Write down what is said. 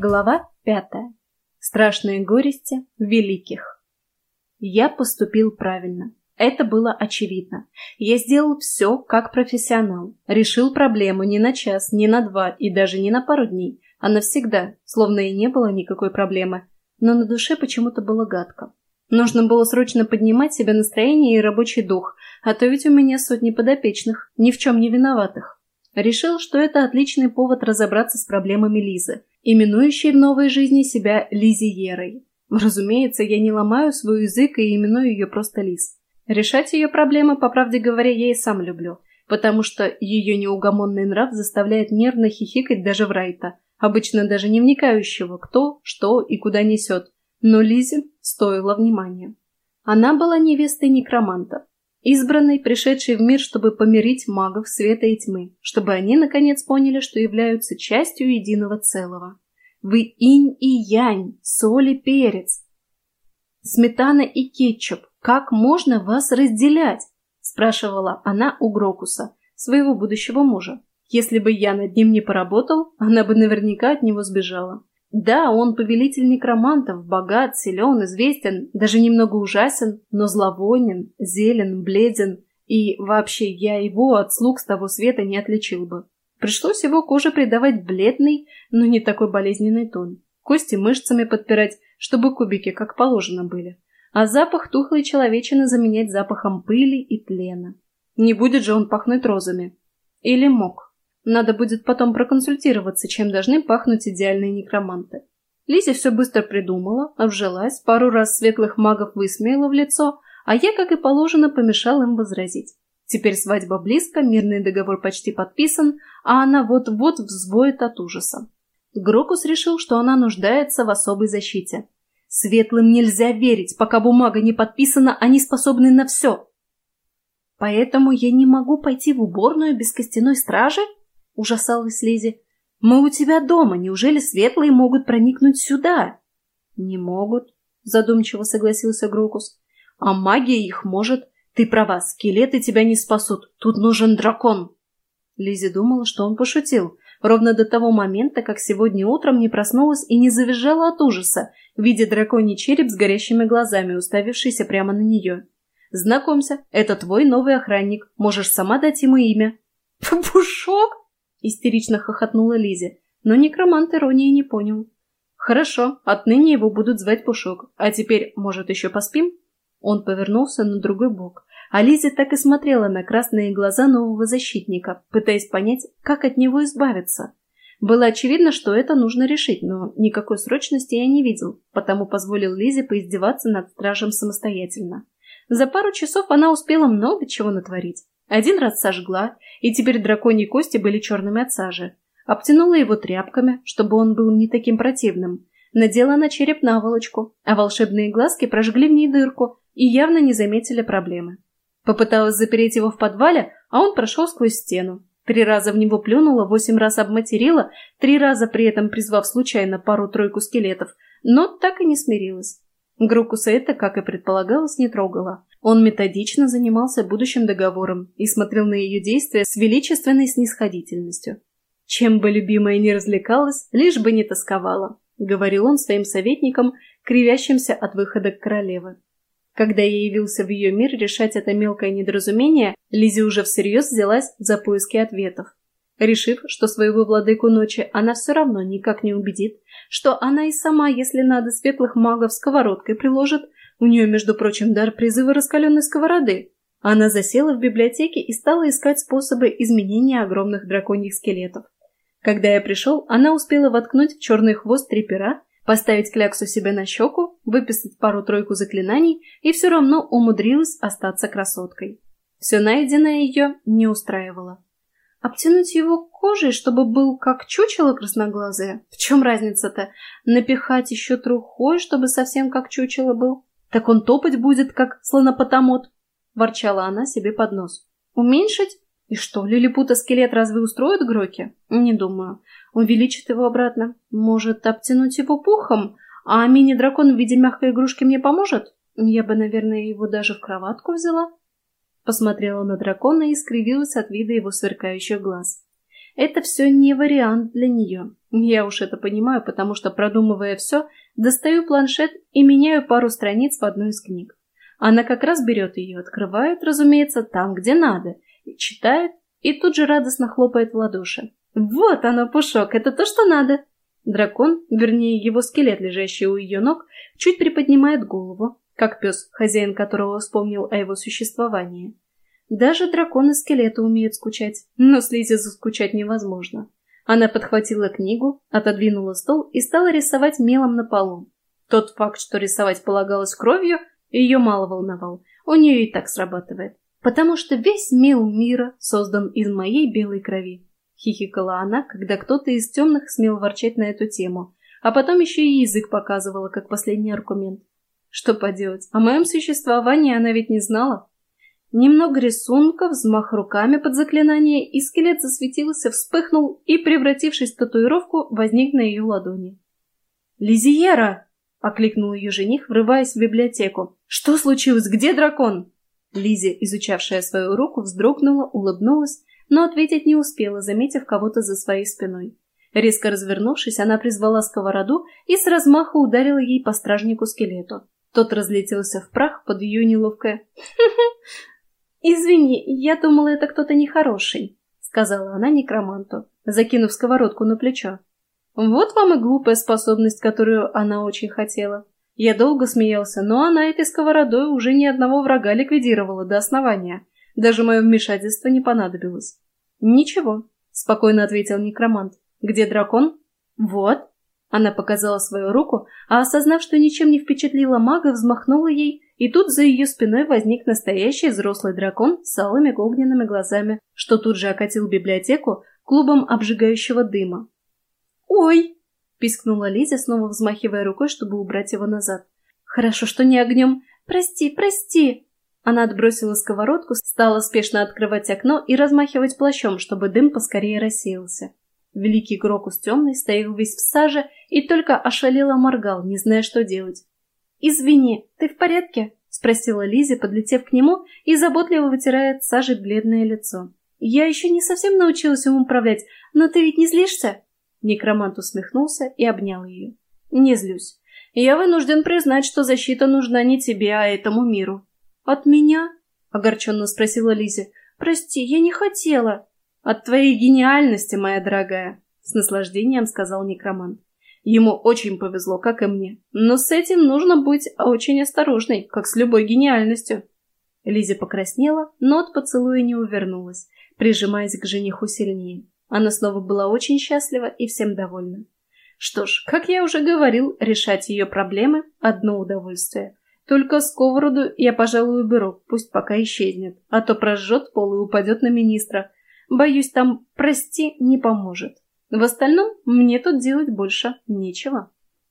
Глава пятая. Страшные горести великих. Я поступил правильно. Это было очевидно. Я сделал все как профессионал. Решил проблему не на час, не на два и даже не на пару дней, а навсегда, словно и не было никакой проблемы. Но на душе почему-то было гадко. Нужно было срочно поднимать себе настроение и рабочий дух, а то ведь у меня сотни подопечных, ни в чем не виноватых. Решил, что это отличный повод разобраться с проблемами Лизы, именующей в новой жизни себя Лизиерой. Разумеется, я не ломаю свой язык и именую ее просто Лиз. Решать ее проблемы, по правде говоря, я и сам люблю, потому что ее неугомонный нрав заставляет нервно хихикать даже в Райта, обычно даже не вникающего, кто, что и куда несет. Но Лизе стоило внимания. Она была невестой некроманта, избранной, пришедшей в мир, чтобы помирить магов света и тьмы, чтобы они, наконец, поняли, что являются частью единого целого. Вы инь и янь, соль и перец, сметана и кетчуп. Как можно вас разделять? Спрашивала она у Грокуса, своего будущего мужа. Если бы я над ним не поработал, она бы наверняка от него сбежала. Да, он повелитель некромантов, богат, силен, известен, даже немного ужасен, но зловонен, зелен, бледен, и вообще я его от слуг с того света не отличил бы. Пришлось его коже придавать бледный, но не такой болезненный тон. Кости мышцами подпирать, чтобы кубики как положено были. А запах тухлой человечины заменять запахом пыли и тлена. Не будет же он пахнуть розами. Или мог. Надо будет потом проконсультироваться, чем должны пахнуть идеальные некроманты. Лиза все быстро придумала, обжилась, пару раз светлых магов высмеяла в лицо, а я, как и положено, помешал им возразить. Теперь свадьба близко, мирный договор почти подписан, а она вот-вот взвоет от ужаса. Грокус решил, что она нуждается в особой защите. Светлым нельзя верить, пока бумага не подписана, они способны на все. Поэтому я не могу пойти в уборную без костяной стражи? Ужасалась Лизи. «Мы у тебя дома. Неужели светлые могут проникнуть сюда?» «Не могут», — задумчиво согласился Грокус. «А магия их может. Ты права, скелеты тебя не спасут. Тут нужен дракон». Лизи думала, что он пошутил, ровно до того момента, как сегодня утром не проснулась и не завизжала от ужаса, видя драконий череп с горящими глазами, уставившийся прямо на нее. «Знакомься, это твой новый охранник. Можешь сама дать ему имя». «Пушок?» — истерично хохотнула Лизе, но некромант иронии не понял. «Хорошо, отныне его будут звать Пушок. А теперь, может, еще поспим?» Он повернулся на другой бок, а Лизе так и смотрела на красные глаза нового защитника, пытаясь понять, как от него избавиться. Было очевидно, что это нужно решить, но никакой срочности я не видел, потому позволил Лизе поиздеваться над стражем самостоятельно. За пару часов она успела много чего натворить. Один раз сожгла, и теперь драконьи кости были черными от сажи. Обтянула его тряпками, чтобы он был не таким противным. Надела на череп наволочку, а волшебные глазки прожгли в ней дырку и явно не заметили проблемы. Попыталась запереть его в подвале, а он прошел сквозь стену. Три раза в него плюнула, восемь раз обматерила, три раза при этом призвав случайно пару-тройку скелетов, но так и не смирилась. Грукуса это, как и предполагалось, не трогала. Он методично занимался будущим договором и смотрел на ее действия с величественной снисходительностью. «Чем бы любимая не развлекалась, лишь бы не тосковала», — говорил он своим советникам, кривящимся от выхода к королевы. Когда я явился в ее мир решать это мелкое недоразумение, Лизи уже всерьез взялась за поиски ответов. Решив, что своего владыку ночи она все равно никак не убедит, что она и сама, если надо, светлых магов сковородкой приложит, у нее, между прочим, дар призыва раскаленной сковороды. Она засела в библиотеке и стала искать способы изменения огромных драконьих скелетов. Когда я пришел, она успела воткнуть в черный хвост три пера, поставить кляксу себе на щеку, выписать пару-тройку заклинаний и все равно умудрилась остаться красоткой. Все найденное ее не устраивало. Обтянуть его кожей, чтобы был как чучело красноглазое? В чем разница-то? Напихать еще трухой, чтобы совсем как чучело был? Так он топать будет, как слонопотамот, — ворчала она себе под нос. Уменьшить? И что, лилипута-скелет разве устроит Гроки? Не думаю. Увеличит его обратно. Может, обтянуть его пухом? А мини-дракон в виде мягкой игрушки мне поможет? Я бы, наверное, его даже в кроватку взяла. Посмотрела на дракона и скривилась от вида его сверкающих глаз. Это все не вариант для нее. Я уж это понимаю, потому что, продумывая все, достаю планшет и меняю пару страниц в одну из книг. Она как раз берет ее, открывает, разумеется, там, где надо, читает и тут же радостно хлопает в ладоши. «Вот оно, Пушок, это то, что надо!» Дракон, вернее его скелет, лежащий у ее ног, чуть приподнимает голову, как пес, хозяин которого вспомнил о его существовании. Даже драконы-скелеты умеют скучать, но с Лизи заскучать невозможно. Она подхватила книгу, отодвинула стол и стала рисовать мелом на полу. Тот факт, что рисовать полагалось кровью, ее мало волновал. У нее и так срабатывает. Потому что весь мел мира создан из моей белой крови. Хихикала она, когда кто-то из темных смел ворчать на эту тему, а потом еще и язык показывала, как последний аргумент. Что поделать, о моем существовании она ведь не знала. Немного рисунка, взмах руками под заклинание, и скелет засветился, вспыхнул и, превратившись в татуировку, возник на ее ладони. «Лизиера!» — окликнул ее жених, врываясь в библиотеку. «Что случилось? Где дракон?» Лизи, изучавшая свою руку, вздрогнула, улыбнулась, но ответить не успела, заметив кого-то за своей спиной. Резко развернувшись, она призвала сковороду и с размаха ударила ей по стражнику-скелету. Тот разлетелся в прах под ее неловкое «Извини, я думала, это кто-то нехороший», — сказала она некроманту, закинув сковородку на плечо. Вот вам и глупая способность, которую она очень хотела. Я долго смеялся, но она этой сковородой уже ни одного врага ликвидировала до основания. Даже мое вмешательство не понадобилось. «Ничего», — спокойно ответил некромант. «Где дракон?» «Вот». Она показала свою руку, а осознав, что ничем не впечатлила мага, взмахнула ей и тут за ее спиной возник настоящий взрослый дракон с алыми огненными глазами, что тут же окатил библиотеку клубом обжигающего дыма. «Ой!» — пискнула Лиза, снова взмахивая рукой, чтобы убрать его назад. «Хорошо, что не огнем. Прости, прости!» Она отбросила сковородку, стала спешно открывать окно и размахивать плащом, чтобы дым поскорее рассеялся. Великий Крокус темный стоял весь в саже и только ошалело моргал, не зная, что делать. «Извини, ты в порядке?» — спросила Лизи, подлетев к нему и заботливо вытирая сажи бледное лицо. «Я еще не совсем научилась им управлять, но ты ведь не злишься?» Некромант усмехнулся и обнял ее. «Не злюсь. Я вынужден признать, что защита нужна не тебе, а этому миру». «От меня?» — огорченно спросила Лизи. «Прости, я не хотела». «От твоей гениальности, моя дорогая», — с наслаждением сказал некромант. Ему очень повезло, как и мне. Но с этим нужно быть очень осторожной, как с любой гениальностью. Лиза покраснела, но от поцелуя не увернулась, прижимаясь к жениху сильнее. Она снова была очень счастлива и всем довольна. Что ж, как я уже говорил, решать ее проблемы – одно удовольствие. Только сковороду я, пожалуй, уберу, пусть пока исчезнет, а то прожжет пол и упадет на министра. Боюсь, там «прости» не поможет. В остальном мне тут делать больше нечего.